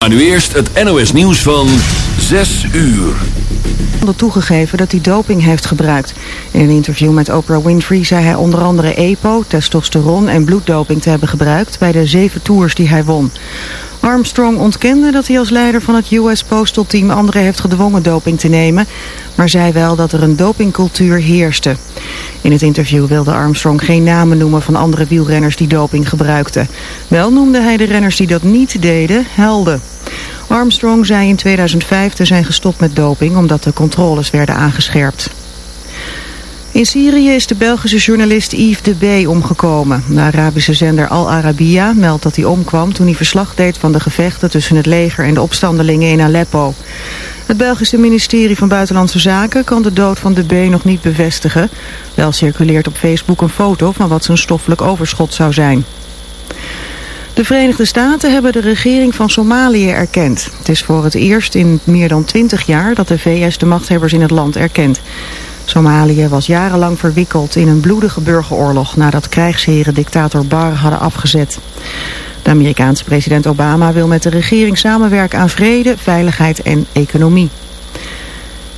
Maar nu eerst het NOS nieuws van 6 uur. toegegeven dat hij doping heeft gebruikt. In een interview met Oprah Winfrey zei hij onder andere EPO, testosteron en bloeddoping te hebben gebruikt bij de zeven tours die hij won. Armstrong ontkende dat hij als leider van het US Postal Team anderen heeft gedwongen doping te nemen, maar zei wel dat er een dopingcultuur heerste. In het interview wilde Armstrong geen namen noemen van andere wielrenners die doping gebruikten. Wel noemde hij de renners die dat niet deden helden. Armstrong zei in 2005 te zijn gestopt met doping omdat de controles werden aangescherpt. In Syrië is de Belgische journalist Yves de B. omgekomen. De Arabische zender Al Arabiya meldt dat hij omkwam toen hij verslag deed van de gevechten tussen het leger en de opstandelingen in Aleppo. Het Belgische ministerie van Buitenlandse Zaken kan de dood van de B. nog niet bevestigen. Wel circuleert op Facebook een foto van wat zijn stoffelijk overschot zou zijn. De Verenigde Staten hebben de regering van Somalië erkend. Het is voor het eerst in meer dan twintig jaar dat de VS de machthebbers in het land erkent. Somalië was jarenlang verwikkeld in een bloedige burgeroorlog... nadat krijgsheren dictator Bar hadden afgezet. De Amerikaanse president Obama wil met de regering samenwerken aan vrede, veiligheid en economie.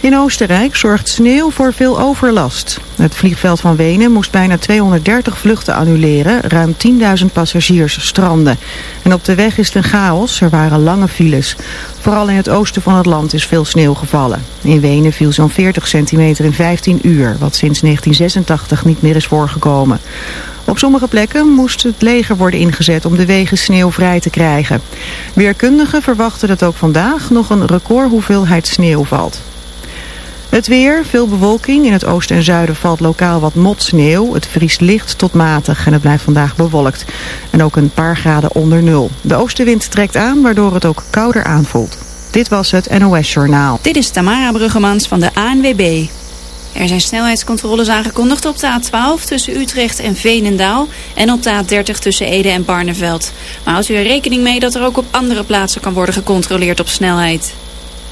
In Oostenrijk zorgt sneeuw voor veel overlast. Het vliegveld van Wenen moest bijna 230 vluchten annuleren. Ruim 10.000 passagiers stranden. En op de weg is het een chaos. Er waren lange files. Vooral in het oosten van het land is veel sneeuw gevallen. In Wenen viel zo'n 40 centimeter in 15 uur. Wat sinds 1986 niet meer is voorgekomen. Op sommige plekken moest het leger worden ingezet om de wegen sneeuwvrij te krijgen. Weerkundigen verwachten dat ook vandaag nog een recordhoeveelheid sneeuw valt. Het weer, veel bewolking. In het oosten en zuiden valt lokaal wat motsneeuw. Het vriest licht tot matig en het blijft vandaag bewolkt. En ook een paar graden onder nul. De oostenwind trekt aan, waardoor het ook kouder aanvoelt. Dit was het NOS Journaal. Dit is Tamara Bruggemans van de ANWB. Er zijn snelheidscontroles aangekondigd op de A12 tussen Utrecht en Veenendaal... en op de A30 tussen Ede en Barneveld. Maar houdt u er rekening mee dat er ook op andere plaatsen kan worden gecontroleerd op snelheid.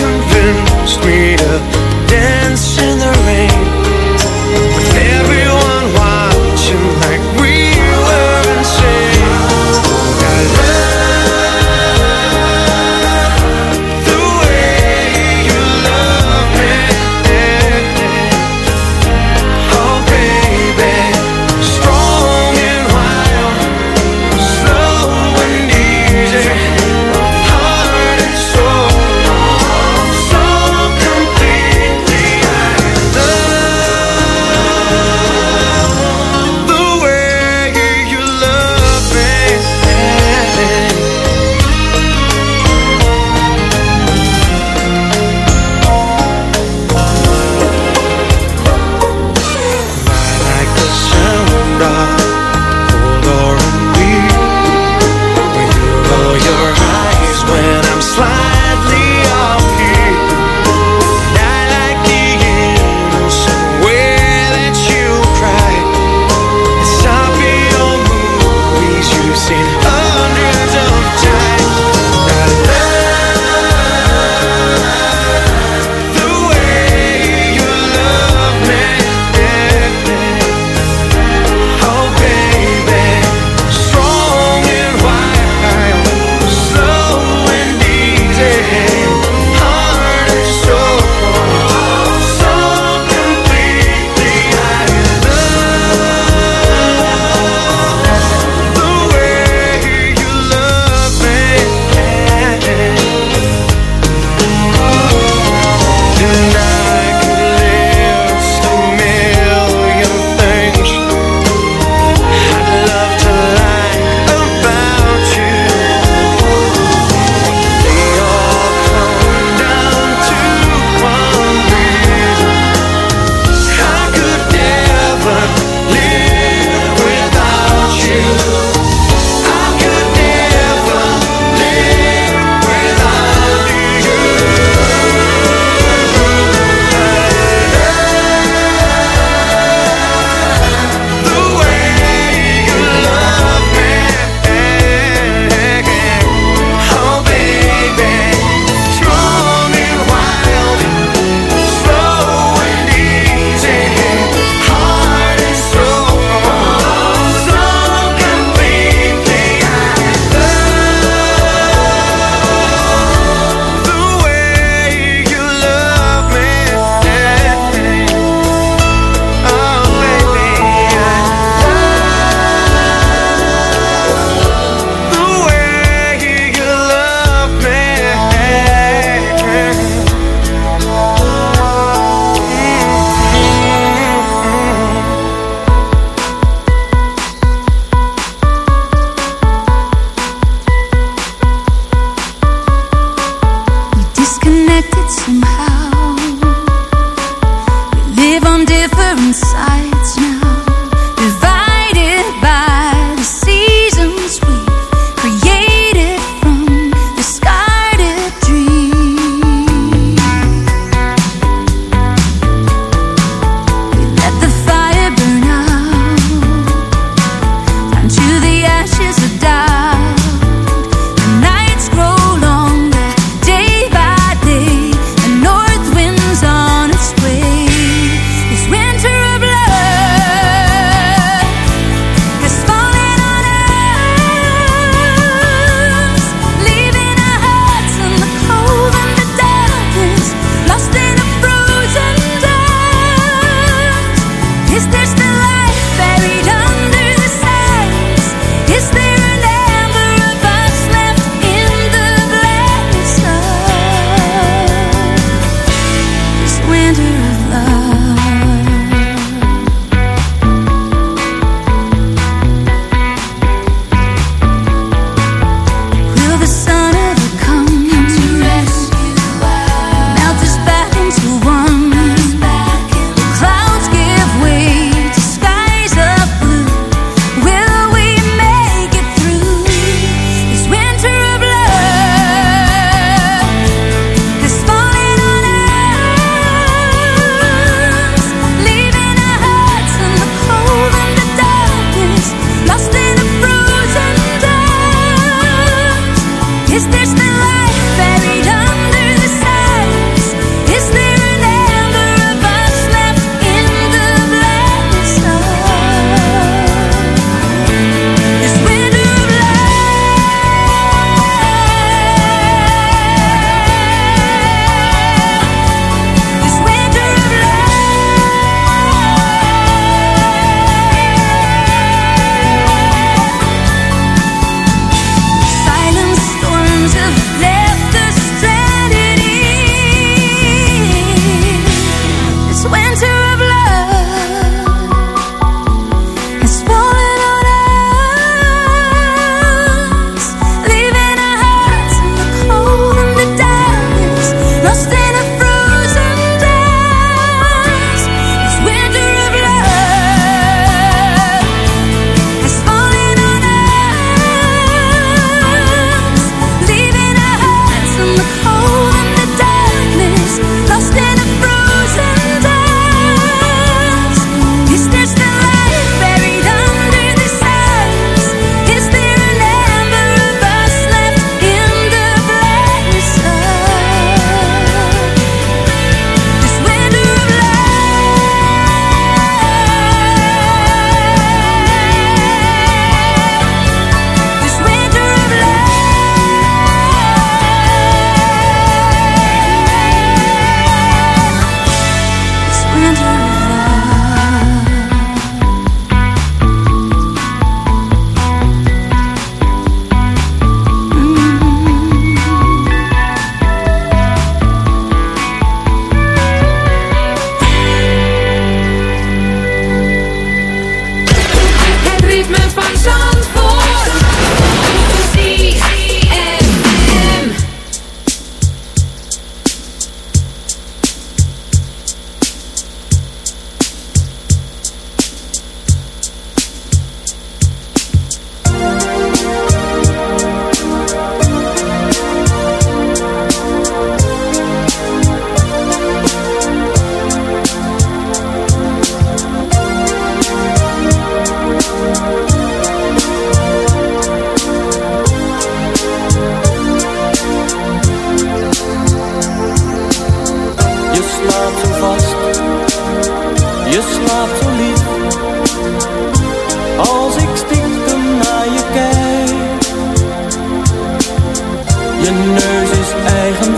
convinced me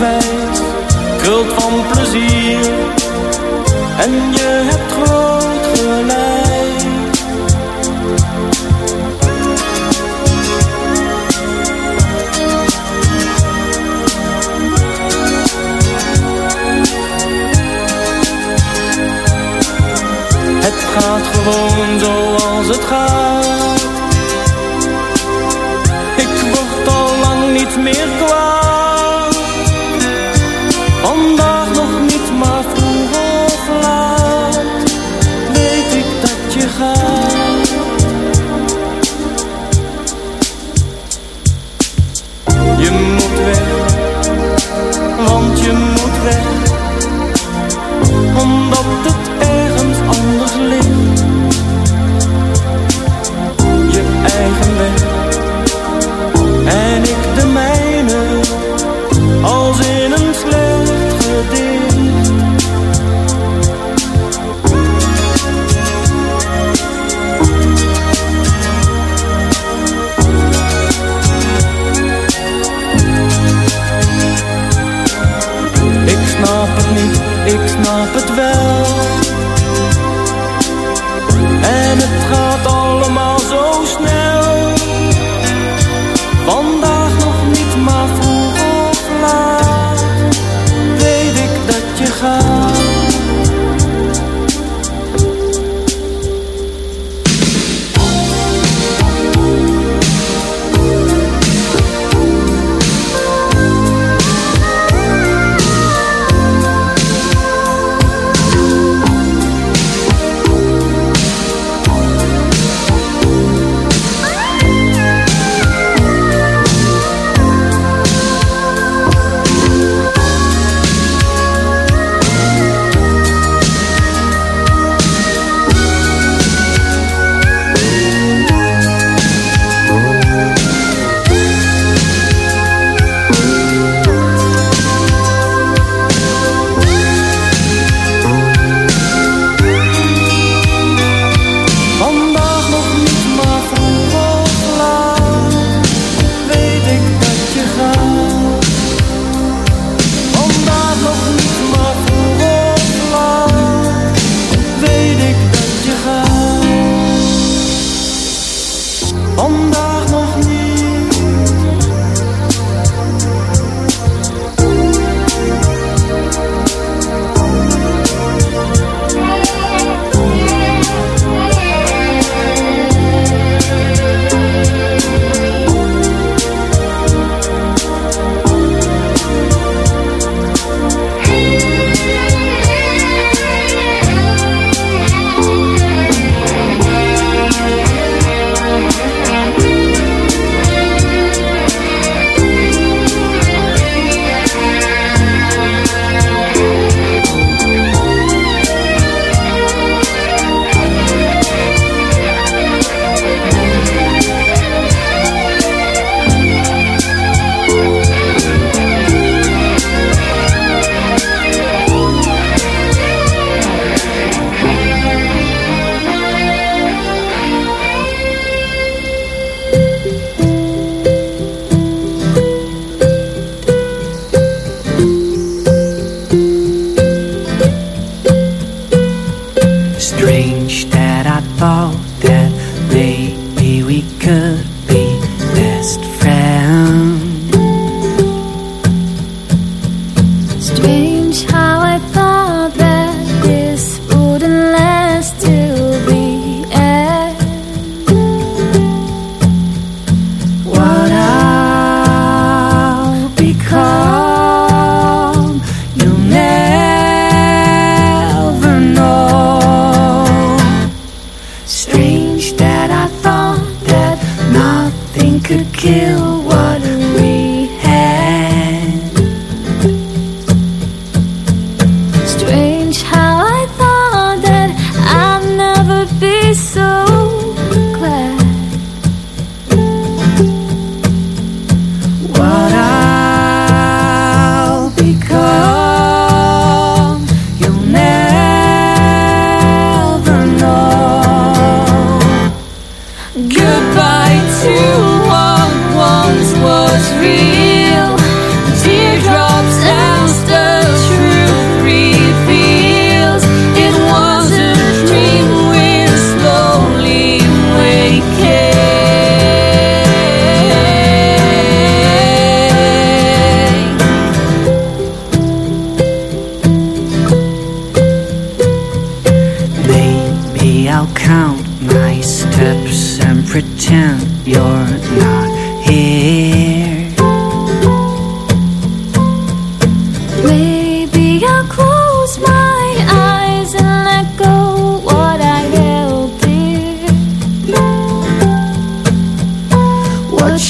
onwijs van plezier. En je hebt groot gelijk. Het gaat gewoon zoals het gaat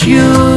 you.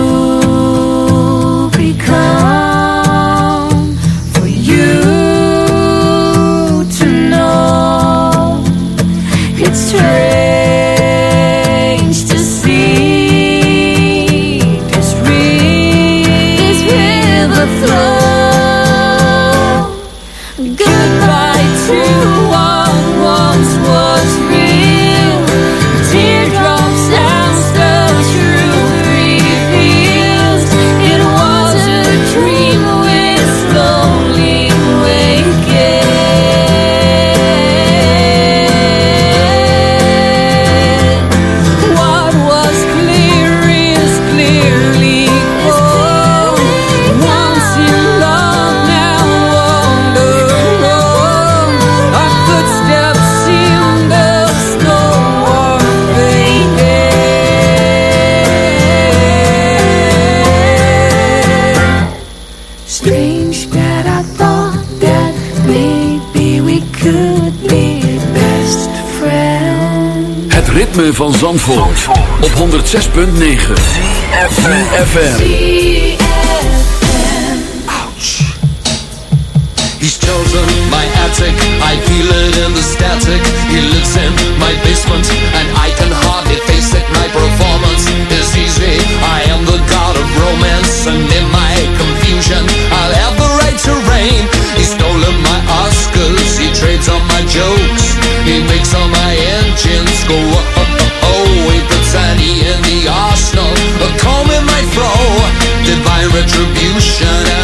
van Zandvoort, op 106.9 CFFM Ouch. He's chosen my attic, I feel it in the static. He lives in my basement, and I can hardly face it. My performance is easy, I am the god of romance. retribution.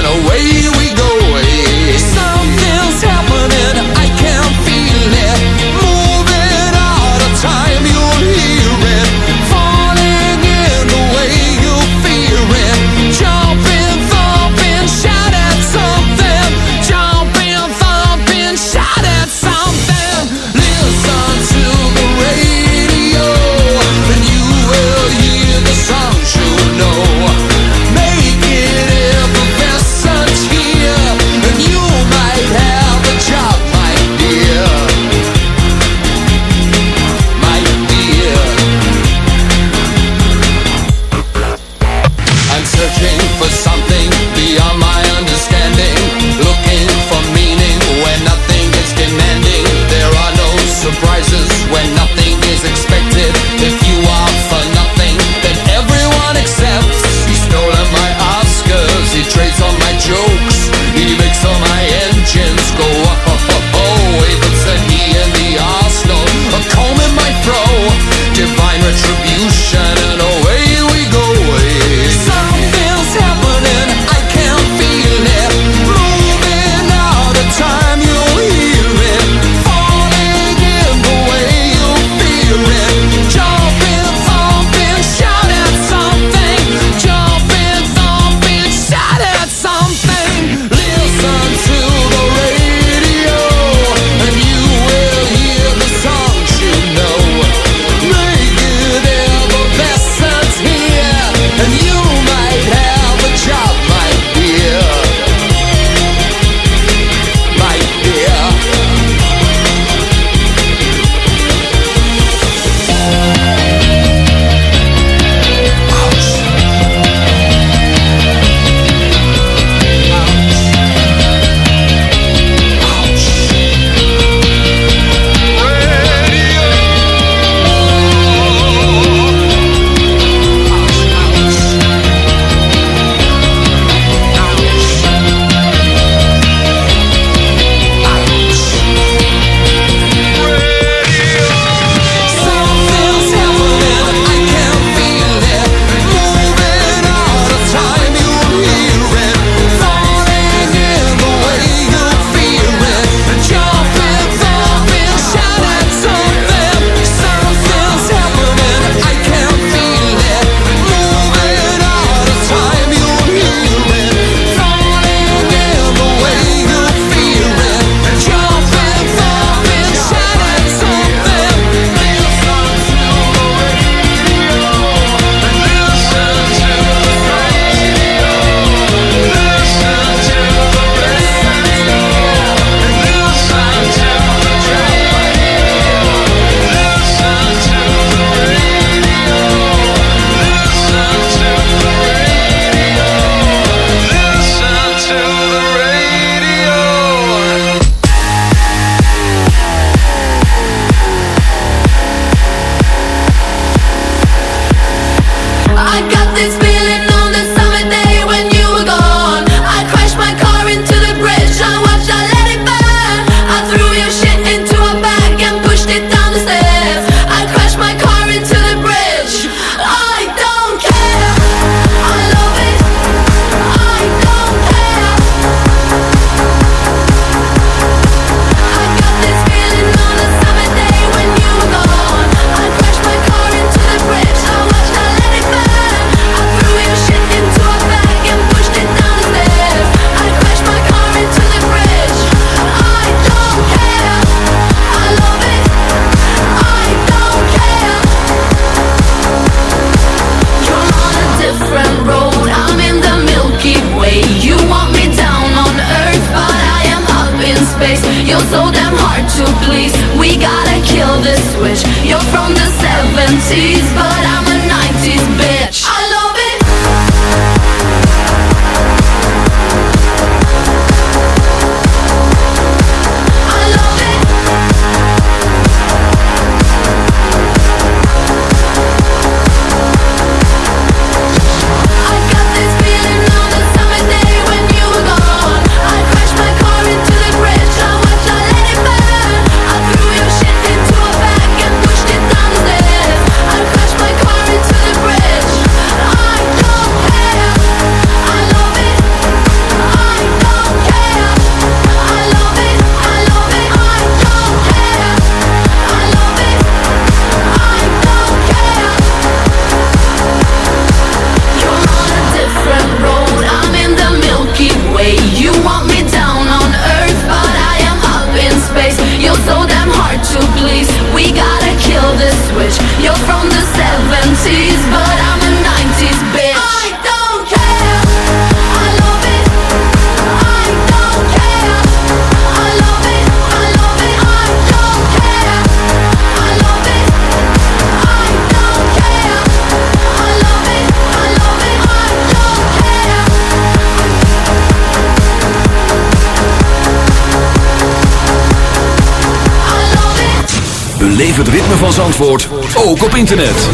het ritme van Zandvoort ook op internet.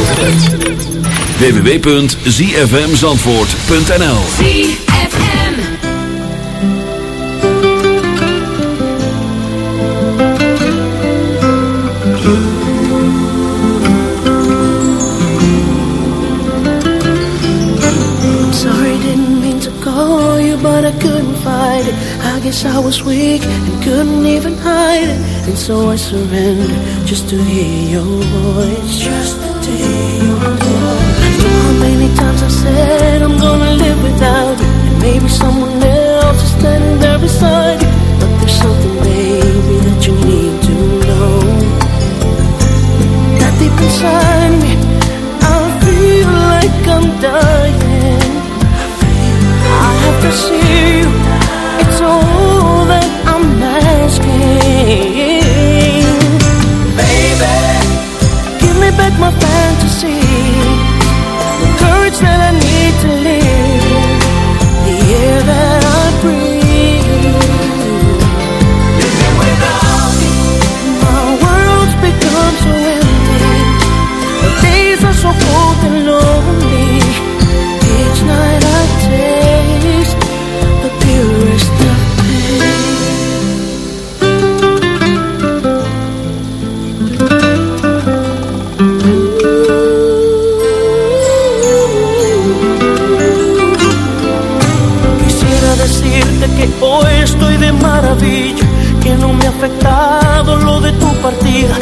www.zfmzandvoort.nl ZFM sorry didn't mean to call you but I couldn't fight it. I guess I was weak and couldn't even hide it And so I surrendered. just to hear your voice. Just to hear your voice. I know how many times I've said I'm gonna live without you, and maybe someone else is standing there beside you. But there's something, baby, that you need to know. That deep inside me, I feel like I'm dying. I have to see. que hoy estoy de maravilla, que no me ha afectado lo de tu partida,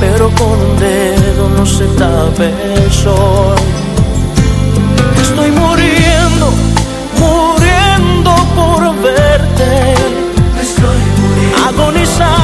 pero con un dedo no se tapa el sol. Estoy muriendo, muriendo por verte. Estoy muriendo. Agonizando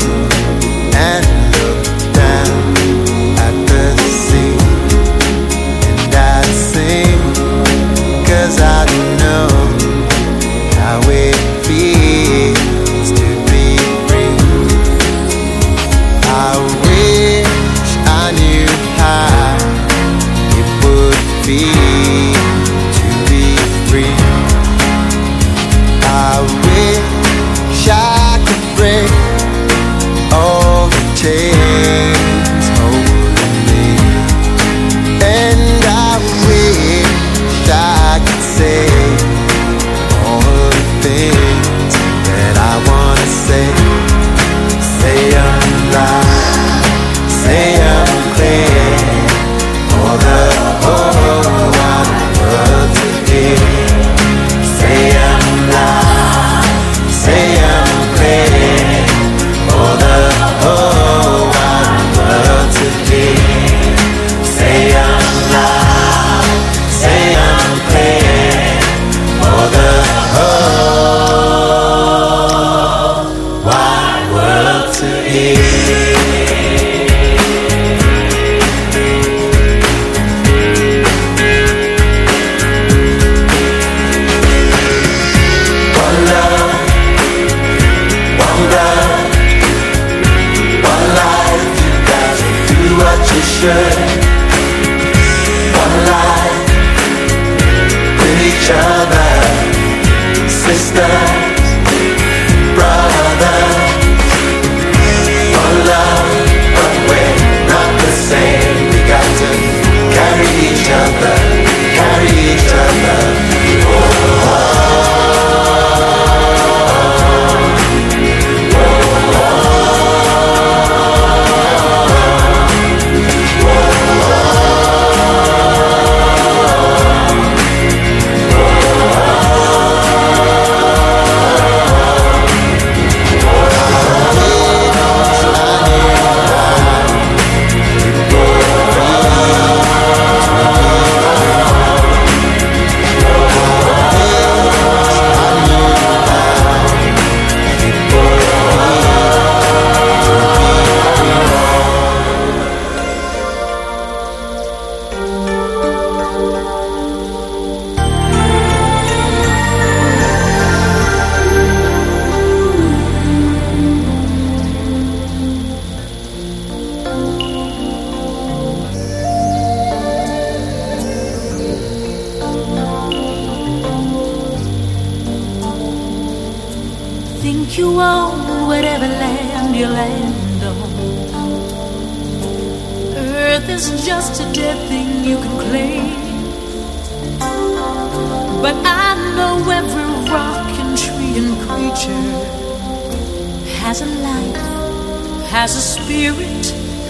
spirit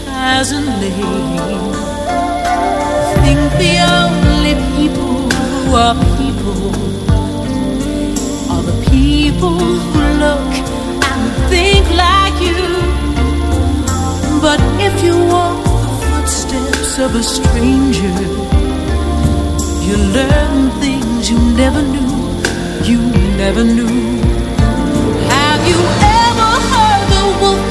has a name. I think the only people who are people are the people who look and think like you. But if you walk the footsteps of a stranger, you learn things you never knew, you never knew. Have you ever heard the wolf?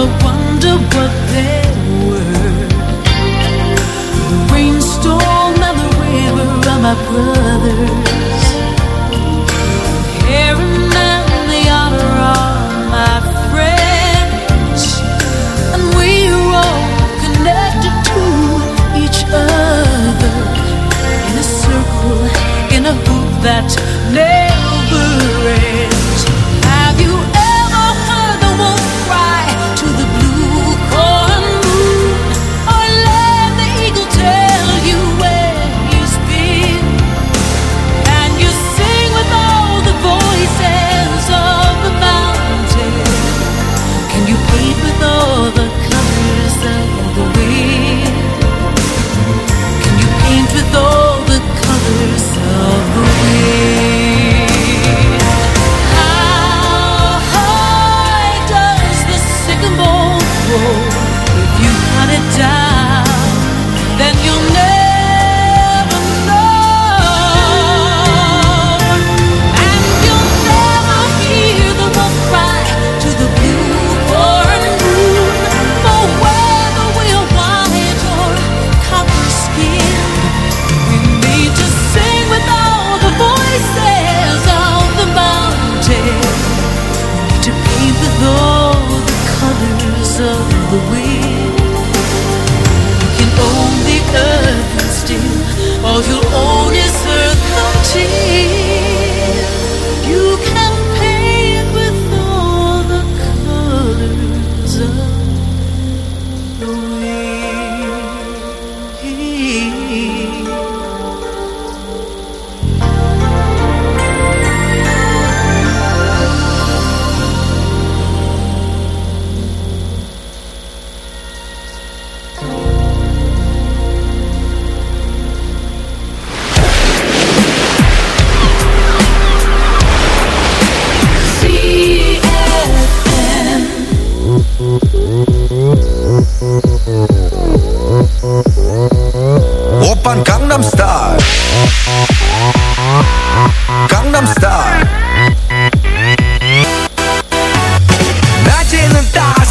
never wonder what they were. The rainstorm and the river are my brothers. The Here and the otter are my friends, and we are all connected to each other in a circle in a hoop that never ends.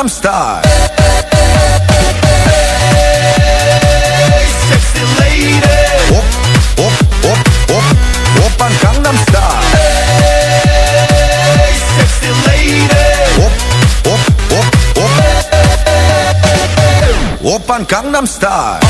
Gangnam Style. Hey, sexy lady. Op, op, op, op, op aan Gangnam Style. Hey, sexy lady. Op, op, op, op. Op aan Gangnam Style.